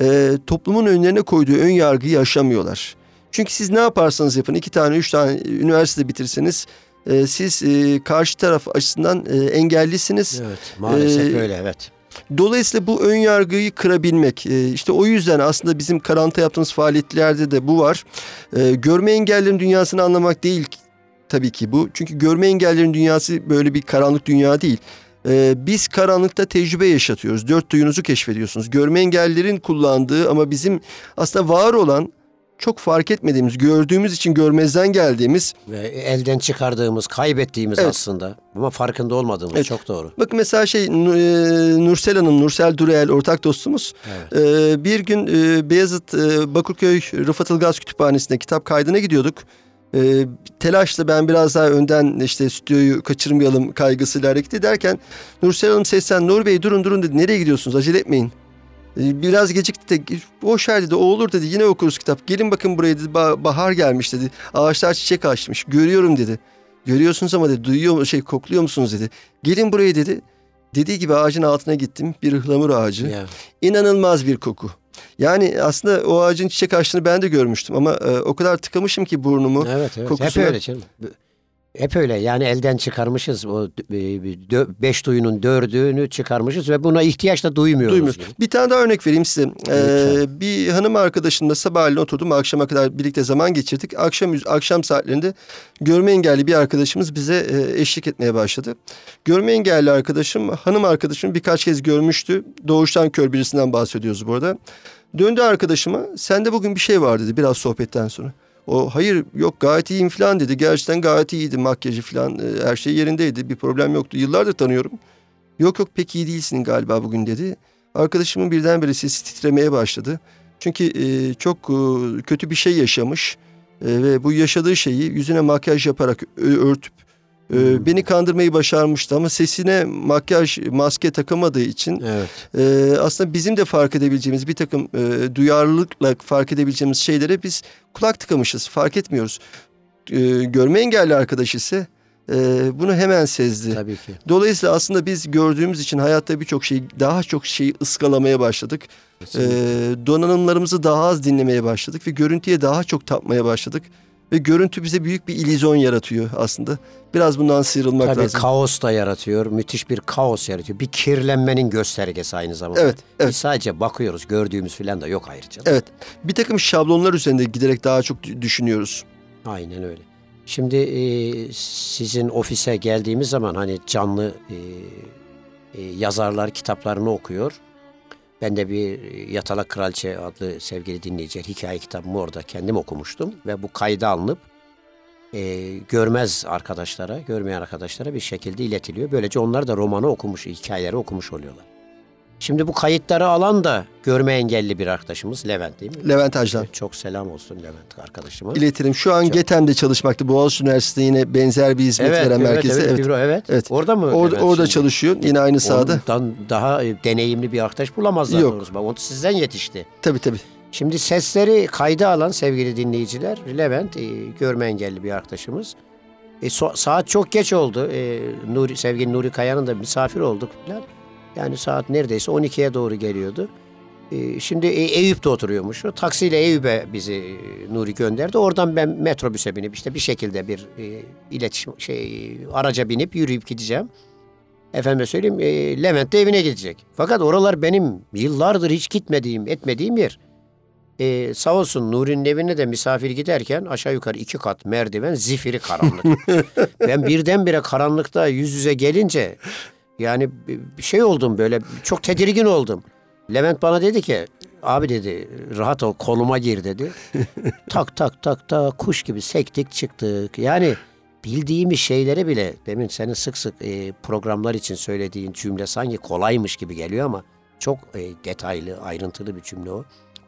e, toplumun önlerine koyduğu ön yargıyı aşamıyorlar. Çünkü siz ne yaparsanız yapın iki tane üç tane üniversite bitirseniz e, siz e, karşı taraf açısından e, engellisiniz. Evet maalesef Ee, öyle evet. Dolayısıyla bu ön yargıyı kırabilmek e, işte o yüzden aslında bizim karanlıkta yaptığımız faaliyetlerde de bu var. E, görme engellerin dünyasını anlamak değil tabii ki bu. Çünkü görme engellerin dünyası böyle bir karanlık dünya değil. E, biz karanlıkta tecrübe yaşatıyoruz. Dört duyunuzu keşfediyorsunuz. Görme engellerin kullandığı ama bizim aslında var olan çok fark etmediğimiz, gördüğümüz için görmezden geldiğimiz Ve elden çıkardığımız, kaybettiğimiz Evet. aslında ama farkında olmadığımız Evet. çok doğru. Bakın mesela şey e, Nursel Hanım, Nursel Durel ortak dostumuz. E, bir gün e, Beyazıt e, Bakırköy Rıfat Ilgaz Kütüphanesi'nde kitap kaydına gidiyorduk. E, telaşla ben biraz daha önden işte stüdyoyu kaçırmayalım kaygısıyla hareket ederken Nursel Hanım seslen Nur Bey durun durun dedi. Nereye gidiyorsunuz acele etmeyin. E, Biraz gecikti de boş ver dedi o olur dedi yine okuruz kitap. Gelin bakın buraya dedi "Ba- bahar gelmiş dedi. Ağaçlar çiçek açmış görüyorum dedi. Görüyorsunuz ama dedi duyuyor mu şey kokluyor musunuz dedi. Gelin buraya dedi. Dediği gibi ağacın altına gittim. Bir ıhlamur ağacı. Ya. İnanılmaz bir koku. Yani aslında o ağacın çiçek açtığını ben de görmüştüm ama e, o kadar tıkamışım ki burnumu. Evet evet. kokusuna- Hep öyle canım. Hep öyle yani elden çıkarmışız o e, beş duyunun dördüğünü çıkarmışız ve buna ihtiyaç da duymuyoruz. Duymuyor. gibi. Bir tane daha örnek vereyim size. Ee, bir hanım arkadaşımla sabahleyin oturdum. Akşama kadar birlikte zaman geçirdik. Akşam akşam saatlerinde görme engelli bir arkadaşımız bize e, eşlik etmeye başladı. Görme engelli arkadaşım, hanım arkadaşım birkaç kez görmüştü. Doğuştan kör birisinden bahsediyoruz burada. Döndü arkadaşıma. Sende bugün bir şey var dedi biraz sohbetten sonra. O hayır yok gayet iyiyim falan dedi. Gerçekten gayet iyiydi makyajı falan e, her şey yerindeydi. Bir problem yoktu. Yıllardır tanıyorum. Yok yok pek iyi değilsin galiba bugün dedi. Arkadaşımın birdenbire sesi titremeye başladı. Çünkü e, çok e, kötü bir şey yaşamış E, ve bu yaşadığı şeyi yüzüne makyaj yaparak ö- örtüp e, beni kandırmayı başarmıştı ama sesine makyaj maske takamadığı için Evet. e, aslında bizim de fark edebileceğimiz bir takım e, duyarlılıkla fark edebileceğimiz şeylere biz kulak tıkamışız fark etmiyoruz. E, görme engelli arkadaş ise e, bunu hemen sezdi. Tabii ki. Dolayısıyla aslında biz gördüğümüz için hayatta birçok şey daha çok şeyi ıskalamaya başladık. Ee, donanımlarımızı daha az dinlemeye başladık ve görüntüye daha çok tapmaya başladık. Ve görüntü bize büyük bir illüzyon yaratıyor aslında. Biraz bundan sıyrılmak Tabii lazım. kaos da yaratıyor. Müthiş bir kaos yaratıyor. Bir kirlenmenin göstergesi aynı zamanda. Evet, evet. Biz sadece bakıyoruz. Gördüğümüz falan da yok ayrıca. Evet. Bir takım şablonlar üzerinde giderek daha çok dü- düşünüyoruz. Aynen öyle. Şimdi e, sizin ofise geldiğimiz zaman hani canlı e, e, yazarlar kitaplarını okuyor. Ben de bir Yatalak Kraliçe adlı sevgili dinleyiciler hikaye kitabımı orada kendim okumuştum ve bu kayda alınıp e, görmez arkadaşlara, görmeyen arkadaşlara bir şekilde iletiliyor. Böylece onlar da romanı okumuş, hikayeleri okumuş oluyorlar. Şimdi bu kayıtları alan da görme engelli bir arkadaşımız Levent değil mi? Levent Ajlan. Çok selam olsun Levent arkadaşıma. İletirim. Şu an Çok- GETEM'de çalışmakta. Boğaziçi Üniversitesi'nde yine benzer bir hizmet evet, veren evet, merkezi. evet, Evet. büro, evet. Evet. Orada mı? Orada, Levent orada şimdi? çalışıyor. Yine aynı sahada. Ondan daha e, deneyimli bir arkadaş bulamazlar Yok. doğrusu. Bak, O sizden yetişti. Tabii tabii. Şimdi sesleri kayda alan sevgili dinleyiciler, Levent e, görme engelli bir arkadaşımız. E, so- saat çok geç oldu. E, Nuri, sevgili Nuri Kaya'nın da misafir olduk falan. Yani saat neredeyse 12'ye doğru geliyordu. E, şimdi e, Eyüp'te oturuyormuş. O taksiyle Eyüp'e bizi e, Nuri gönderdi. Oradan ben metrobüse binip işte bir şekilde bir e, iletişim şey araca binip yürüyüp gideceğim. Efendime söyleyeyim e, Levent de evine gidecek. Fakat oralar benim yıllardır hiç gitmediğim, etmediğim yer. Ee, sağ olsun Nuri'nin evine de misafir giderken aşağı yukarı iki kat merdiven zifiri karanlık. ben birdenbire karanlıkta yüz yüze gelince yani bir şey oldum böyle çok tedirgin oldum. Levent bana dedi ki abi dedi rahat ol koluma gir dedi. tak tak tak tak kuş gibi sektik çıktık. Yani bildiğimiz şeyleri bile demin senin sık sık e, programlar için söylediğin cümle sanki kolaymış gibi geliyor ama çok e, detaylı ayrıntılı bir cümle o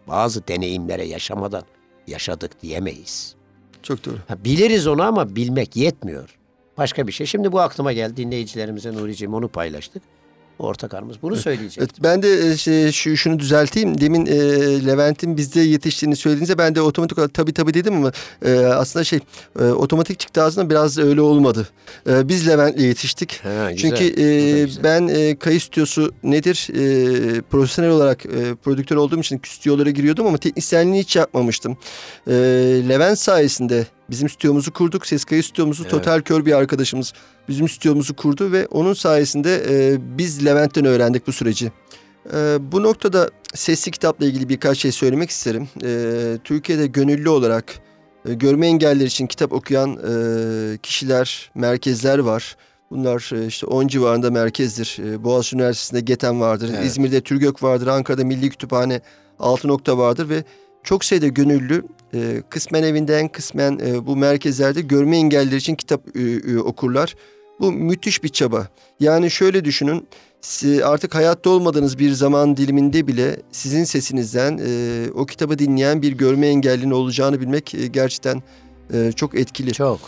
bazı deneyimlere yaşamadan yaşadık diyemeyiz. Çok doğru. Ha, biliriz onu ama bilmek yetmiyor. Başka bir şey. Şimdi bu aklıma geldi. Dinleyicilerimize Nuri'ciğim onu paylaştık. Ortak aramız. Bunu söyleyecek. Ben de e, şey, şu şunu düzelteyim. Demin e, Levent'in bizde yetiştiğini söylediğinizde ben de otomatik olarak tabii tabii dedim ama e, aslında şey e, otomatik çıktı ağzından biraz öyle olmadı. E, biz Levent'le yetiştik. Ha, güzel. Çünkü e, güzel. ben e, kayıt stüdyosu nedir? E, profesyonel olarak e, prodüktör olduğum için stüdyolara giriyordum ama teknisyenliğini hiç yapmamıştım. E, Levent sayesinde bizim stüdyomuzu kurduk. Ses kayıt stüdyomuzu Evet. Total Kör bir arkadaşımız bizim stüdyomuzu kurdu ve onun sayesinde e, biz Levent'ten öğrendik bu süreci. E, bu noktada sesli kitapla ilgili birkaç şey söylemek isterim. E, Türkiye'de gönüllü olarak e, görme engelliler için kitap okuyan e, kişiler, merkezler var. Bunlar e, işte 10 civarında merkezdir. E, Boğaziçi Üniversitesi'nde GETEM vardır. Evet. İzmir'de TÜRGÖK vardır. Ankara'da Milli Kütüphane Altı Nokta vardır ve çok sayıda gönüllü e, kısmen evinden kısmen e, bu merkezlerde görme engelliler için kitap e, e, okurlar. Bu müthiş bir çaba. Yani şöyle düşünün artık hayatta olmadığınız bir zaman diliminde bile sizin sesinizden e, o kitabı dinleyen bir görme engellinin olacağını bilmek e, gerçekten e, çok etkili. Çok.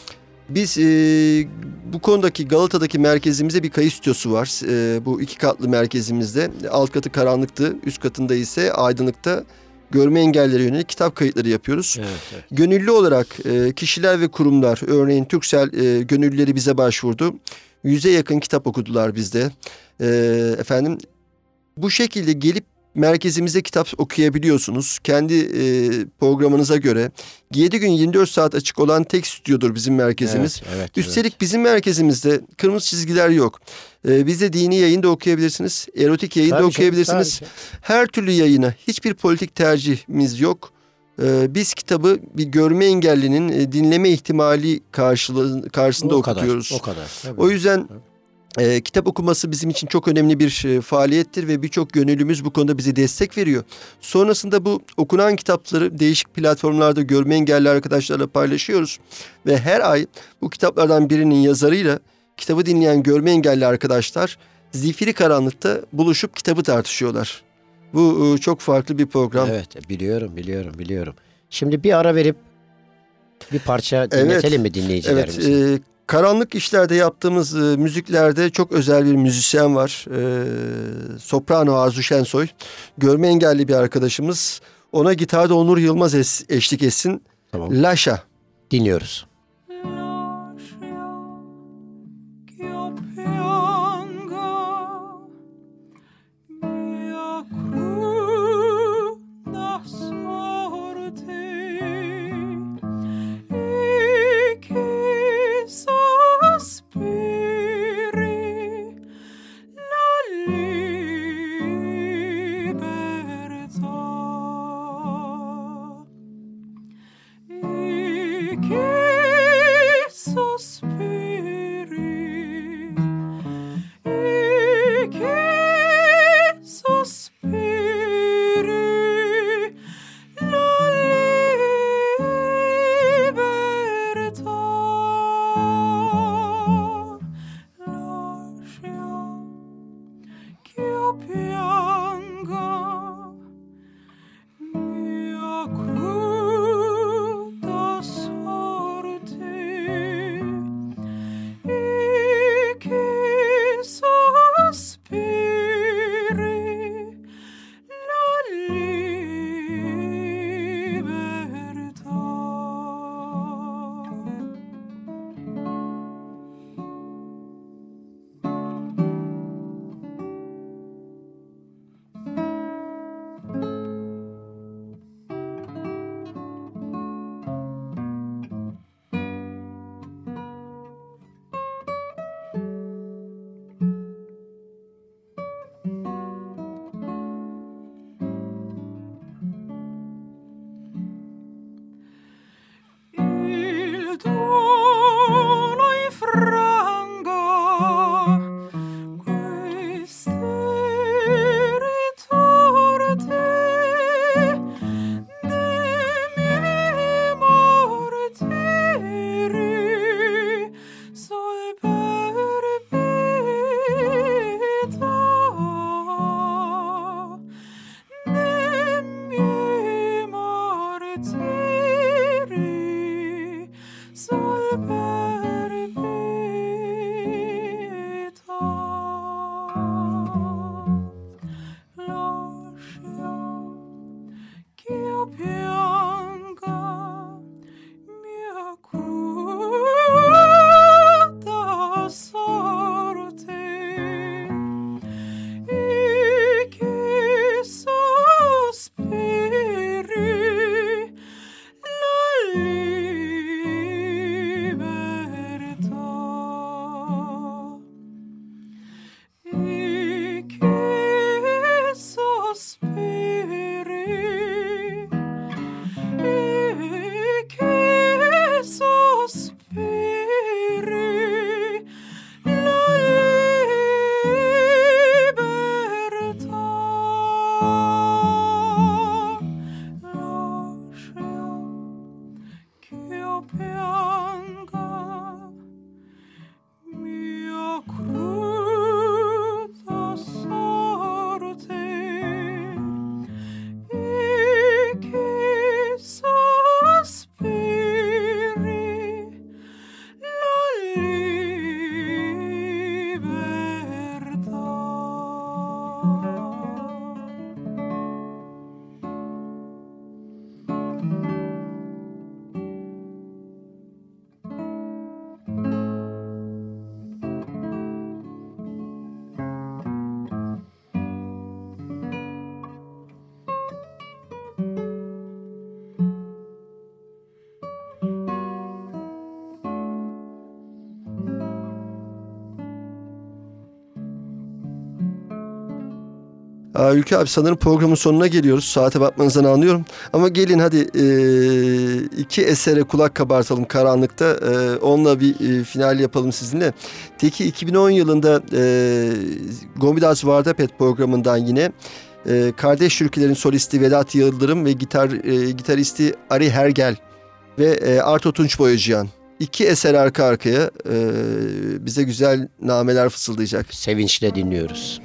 Biz e, bu konudaki Galata'daki merkezimizde bir kayıt stüdyosu var. E, bu iki katlı merkezimizde. Alt katı karanlıktı, üst katında ise aydınlıkta görme engellere yönelik kitap kayıtları yapıyoruz. Evet, evet. Gönüllü olarak e, kişiler ve kurumlar, örneğin Türksel e, gönüllüleri bize başvurdu. Yüze yakın kitap okudular bizde. E, efendim bu şekilde gelip merkezimize kitap okuyabiliyorsunuz. Kendi e, programınıza göre. 7 gün 24 saat açık olan tek stüdyodur bizim merkezimiz. Evet, evet, Üstelik bizim merkezimizde kırmızı çizgiler yok. Ee, bizde dini yayın da okuyabilirsiniz. Erotik yayın da Tabii okuyabilirsiniz. canım, tabii Her türlü yayına hiçbir politik tercihimiz yok. Ee, biz kitabı bir görme engellinin e, dinleme ihtimali karşılığı, karşısında o kadar, okutuyoruz. o kadar. tabii. O yüzden e, kitap okuması bizim için çok önemli bir e, faaliyettir ve birçok gönüllümüz bu konuda bize destek veriyor. Sonrasında bu okunan kitapları değişik platformlarda görme engelli arkadaşlarla paylaşıyoruz ve her ay bu kitaplardan birinin yazarıyla kitabı dinleyen görme engelli arkadaşlar zifiri karanlıkta buluşup kitabı tartışıyorlar. Bu e, çok farklı bir program. Evet biliyorum biliyorum biliyorum. Şimdi bir ara verip bir parça dinletelim mi Evet, dinleyicilerimize? e, karanlık işlerde yaptığımız e, müziklerde çok özel bir müzisyen var. E, soprano Arzu Şensoy. Görme engelli bir arkadaşımız. Ona gitarda Onur Yılmaz es- eşlik etsin. Tamam. Laşa. Dinliyoruz. E che Aa, Ülke abi sanırım programın sonuna geliyoruz. Saate bakmanızdan anlıyorum. Ama gelin hadi e, iki esere kulak kabartalım karanlıkta. E, onunla bir e, final yapalım sizinle. Teki 2010 yılında e, Gomidas Vardapet programından yine e, kardeş türkülerin solisti Vedat Yıldırım ve gitar e, gitaristi Ari Hergel ve e, Arto Tunç Boyacıyan. İki eser arka arkaya e, bize güzel nameler fısıldayacak. Sevinçle dinliyoruz.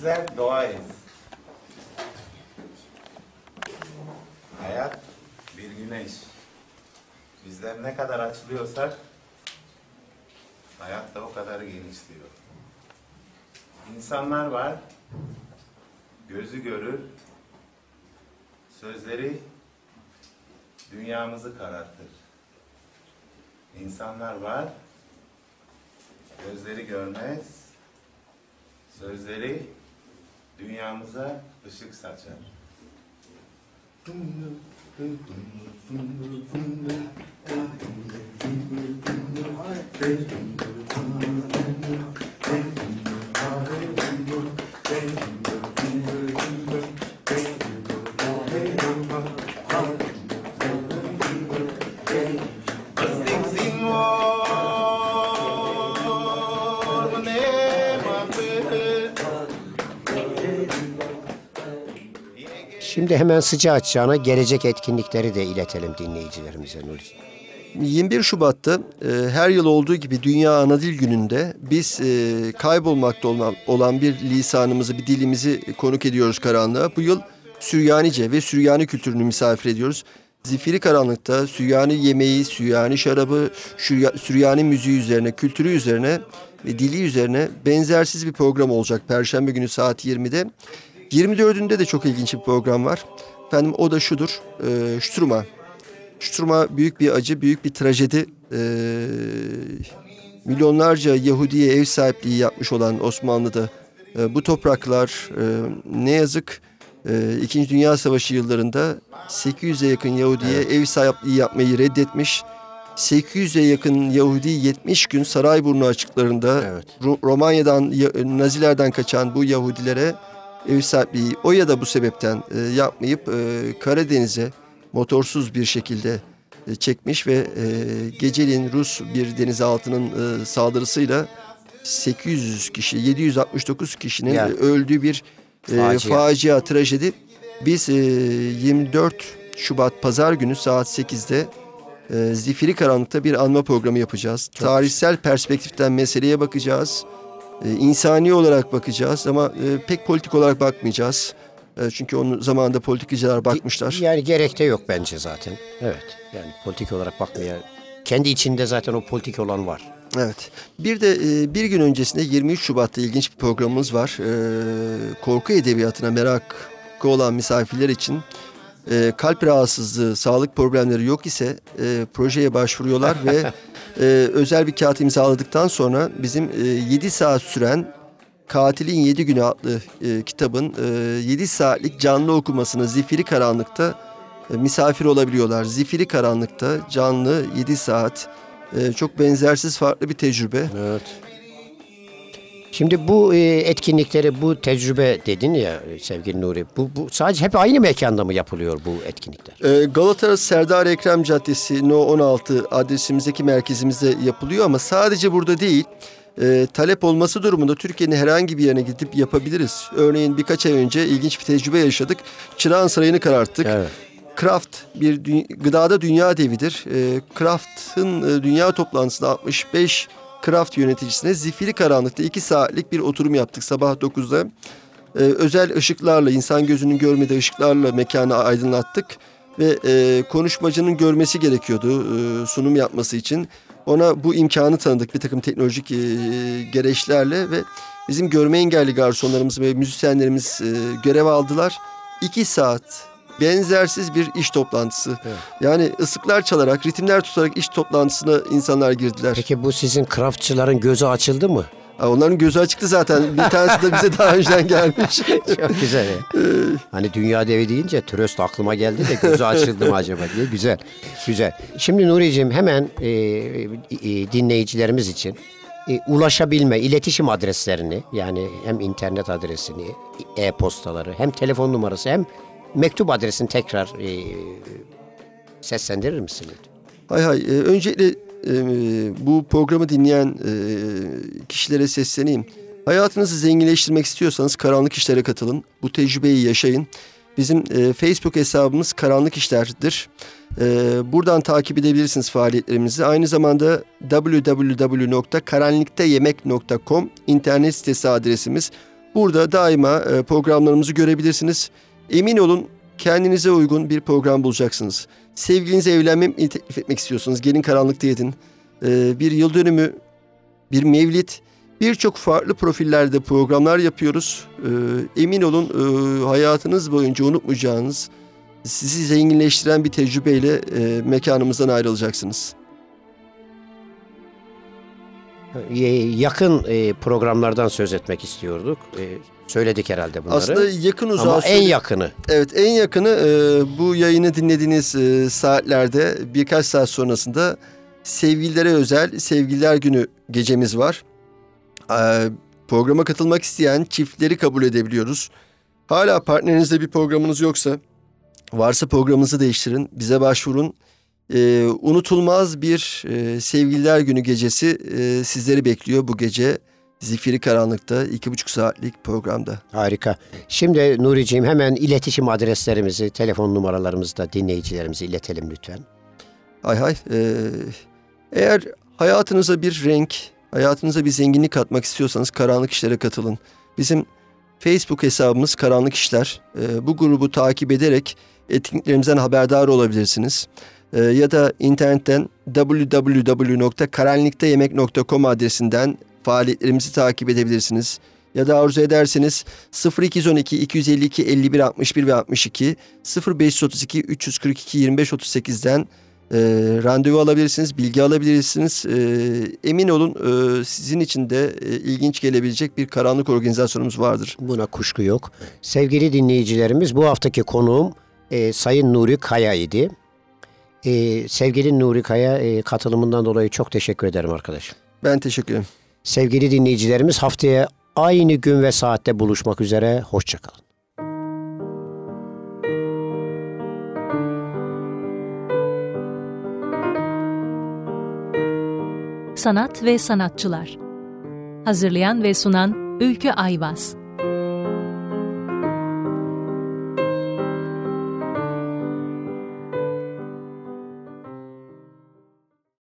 Bizler doğayız. Hayat bir güneş. Bizler ne kadar açılıyorsak hayat da o kadar genişliyor. İnsanlar var, gözü görür, sözleri dünyamızı karartır. İnsanlar var, gözleri görmez, sözleri dünyamıza ışık saçar. Şimdi hemen sıcağı açacağına gelecek etkinlikleri de iletelim dinleyicilerimize Nuri'ciğim. 21 Şubat'ta e, her yıl olduğu gibi Dünya Ana Dil Günü'nde biz e, kaybolmakta olan, olan bir lisanımızı, bir dilimizi konuk ediyoruz karanlığa. Bu yıl Süryanice ve Süryani kültürünü misafir ediyoruz. Zifiri Karanlık'ta Süryani yemeği, Süryani şarabı, Süryani müziği üzerine, kültürü üzerine ve dili üzerine benzersiz bir program olacak Perşembe günü saat 20'de. 24'ünde de çok ilginç bir program var. Efendim o da şudur, e, Şturma. Şturma büyük bir acı, büyük bir trajedi. Ee, milyonlarca Yahudi'ye ev sahipliği yapmış olan Osmanlı'da e, bu topraklar e, ne yazık e, İkinci Dünya Savaşı yıllarında 800'e yakın Yahudi'ye ev sahipliği yapmayı reddetmiş. 800'e yakın Yahudi 70 gün Sarayburnu açıklarında Evet. Ro- Romanya'dan Ya- Nazilerden kaçan bu Yahudilere ev sahipliği o ya da bu sebepten e, yapmayıp e, Karadeniz'e motorsuz bir şekilde e, çekmiş ve e, geceliğin Rus bir denizaltının e, saldırısıyla 800 kişi 769 kişinin Ya. e, öldüğü bir e, Facia. facia. trajedi. Biz e, 24 Şubat Pazar günü saat 8'de e, Zifiri Karanlık'ta bir anma programı yapacağız. Tarihsel perspektiften meseleye bakacağız. E, insani olarak bakacağız ama e, pek politik olarak bakmayacağız. E, çünkü onun zamanında politikacılar bakmışlar. Yani gerek de yok bence zaten. Evet. Yani politik olarak bakmaya kendi içinde zaten o politik olan var. Evet. Bir de e, bir gün öncesinde 23 Şubat'ta ilginç bir programımız var. E, korku edebiyatına merakı olan misafirler için e, kalp rahatsızlığı, sağlık problemleri yok ise e, projeye başvuruyorlar ve e, özel bir kağıt imzaladıktan sonra bizim e, 7 saat süren Katilin 7 Günü adlı e, kitabın e, 7 saatlik canlı okumasını Zifiri Karanlık'ta e, misafir olabiliyorlar. Zifiri karanlıkta canlı 7 saat e, çok benzersiz farklı bir tecrübe. Evet. Şimdi bu e, etkinlikleri, bu tecrübe dedin ya e, sevgili Nuri. Bu, bu sadece hep aynı mekanda mı yapılıyor bu etkinlikler? E, Galata Serdar Ekrem Caddesi No 16 adresimizdeki merkezimizde yapılıyor ama sadece burada değil. e, talep olması durumunda Türkiye'nin herhangi bir yerine gidip yapabiliriz. Örneğin birkaç ay önce ilginç bir tecrübe yaşadık. Çırağan Sarayı'nı kararttık. Evet. Kraft bir dü- gıdada dünya devidir. E, Kraft'ın e, dünya toplantısında 65 Kraft yöneticisine zifiri karanlıkta 2 saatlik bir oturum yaptık sabah 9'da. E, özel ışıklarla, insan gözünün görmediği ışıklarla mekanı aydınlattık. Ve e, konuşmacının görmesi gerekiyordu e, sunum yapması için. Ona bu imkanı tanıdık bir takım teknolojik e, gereçlerle ve bizim görme engelli garsonlarımız ve müzisyenlerimiz e, görev aldılar. 2 saat benzersiz bir iş toplantısı. Yani ıslıklar çalarak, ritimler tutarak iş toplantısına insanlar girdiler. Peki bu sizin craftçıların gözü açıldı mı? Onların gözü açıktı zaten. Bir tanesi de bize daha önceden gelmiş. Çok güzel. ya. hani dünya devi deyince tröst aklıma geldi de gözü açıldı mı acaba diye. Güzel. Güzel. Şimdi Nuri'cim hemen e, e, dinleyicilerimiz için e, ulaşabilme, iletişim adreslerini yani hem internet adresini, e-postaları, hem telefon numarası hem mektup adresini tekrar e, seslendirir misin? Hay hay. Ee, öncelikle e, bu programı dinleyen e, kişilere sesleneyim. Hayatınızı zenginleştirmek istiyorsanız karanlık işlere katılın. Bu tecrübeyi yaşayın. Bizim e, Facebook hesabımız Karanlık İşler'dir. E, buradan takip edebilirsiniz faaliyetlerimizi. Aynı zamanda www.karanlıktayemek.com internet sitesi adresimiz. Burada daima e, programlarımızı görebilirsiniz. Emin olun kendinize uygun bir program bulacaksınız. Sevgilinize evlenme mi teklif etmek istiyorsunuz? Gelin karanlıkta yedin. Ee, bir yıl dönümü, bir mevlit, birçok farklı profillerde programlar yapıyoruz. Ee, emin olun e, hayatınız boyunca unutmayacağınız, sizi zenginleştiren bir tecrübeyle e, mekanımızdan ayrılacaksınız. E, yakın e, programlardan söz etmek istiyorduk. E, söyledik herhalde bunları. Aslında yakın uzağa Ama en yakını. Evet en yakını e, bu yayını dinlediğiniz e, saatlerde birkaç saat sonrasında sevgililere özel Sevgililer Günü gecemiz var. E, programa katılmak isteyen çiftleri kabul edebiliyoruz. Hala partnerinizde bir programınız yoksa varsa programınızı değiştirin bize başvurun. E, unutulmaz bir e, Sevgililer Günü gecesi e, sizleri bekliyor bu gece. Zifiri Karanlık'ta iki buçuk saatlik programda. Harika. Şimdi Nuri'ciğim hemen iletişim adreslerimizi, telefon numaralarımızı da dinleyicilerimize iletelim lütfen. Hay hay. Ee, eğer hayatınıza bir renk, hayatınıza bir zenginlik katmak istiyorsanız karanlık işlere katılın. Bizim Facebook hesabımız Karanlık İşler. Ee, bu grubu takip ederek etkinliklerimizden haberdar olabilirsiniz. Ee, ya da internetten www.karanlıktayemek.com adresinden faaliyetlerimizi takip edebilirsiniz. Ya da arzu ederseniz 0212 252 51 61 ve 62 0532 342 25 38'den e, randevu alabilirsiniz, bilgi alabilirsiniz. E, emin olun e, sizin için de e, ilginç gelebilecek bir karanlık organizasyonumuz vardır. Buna kuşku yok. Sevgili dinleyicilerimiz bu haftaki konuğum e, Sayın Nuri Kaya idi. E, sevgili Nuri Kaya e, katılımından dolayı çok teşekkür ederim arkadaşım. Ben teşekkür ederim. Sevgili dinleyicilerimiz haftaya aynı gün ve saatte buluşmak üzere. Hoşçakalın. Sanat ve sanatçılar. Hazırlayan ve sunan Ülkü Ayvaz.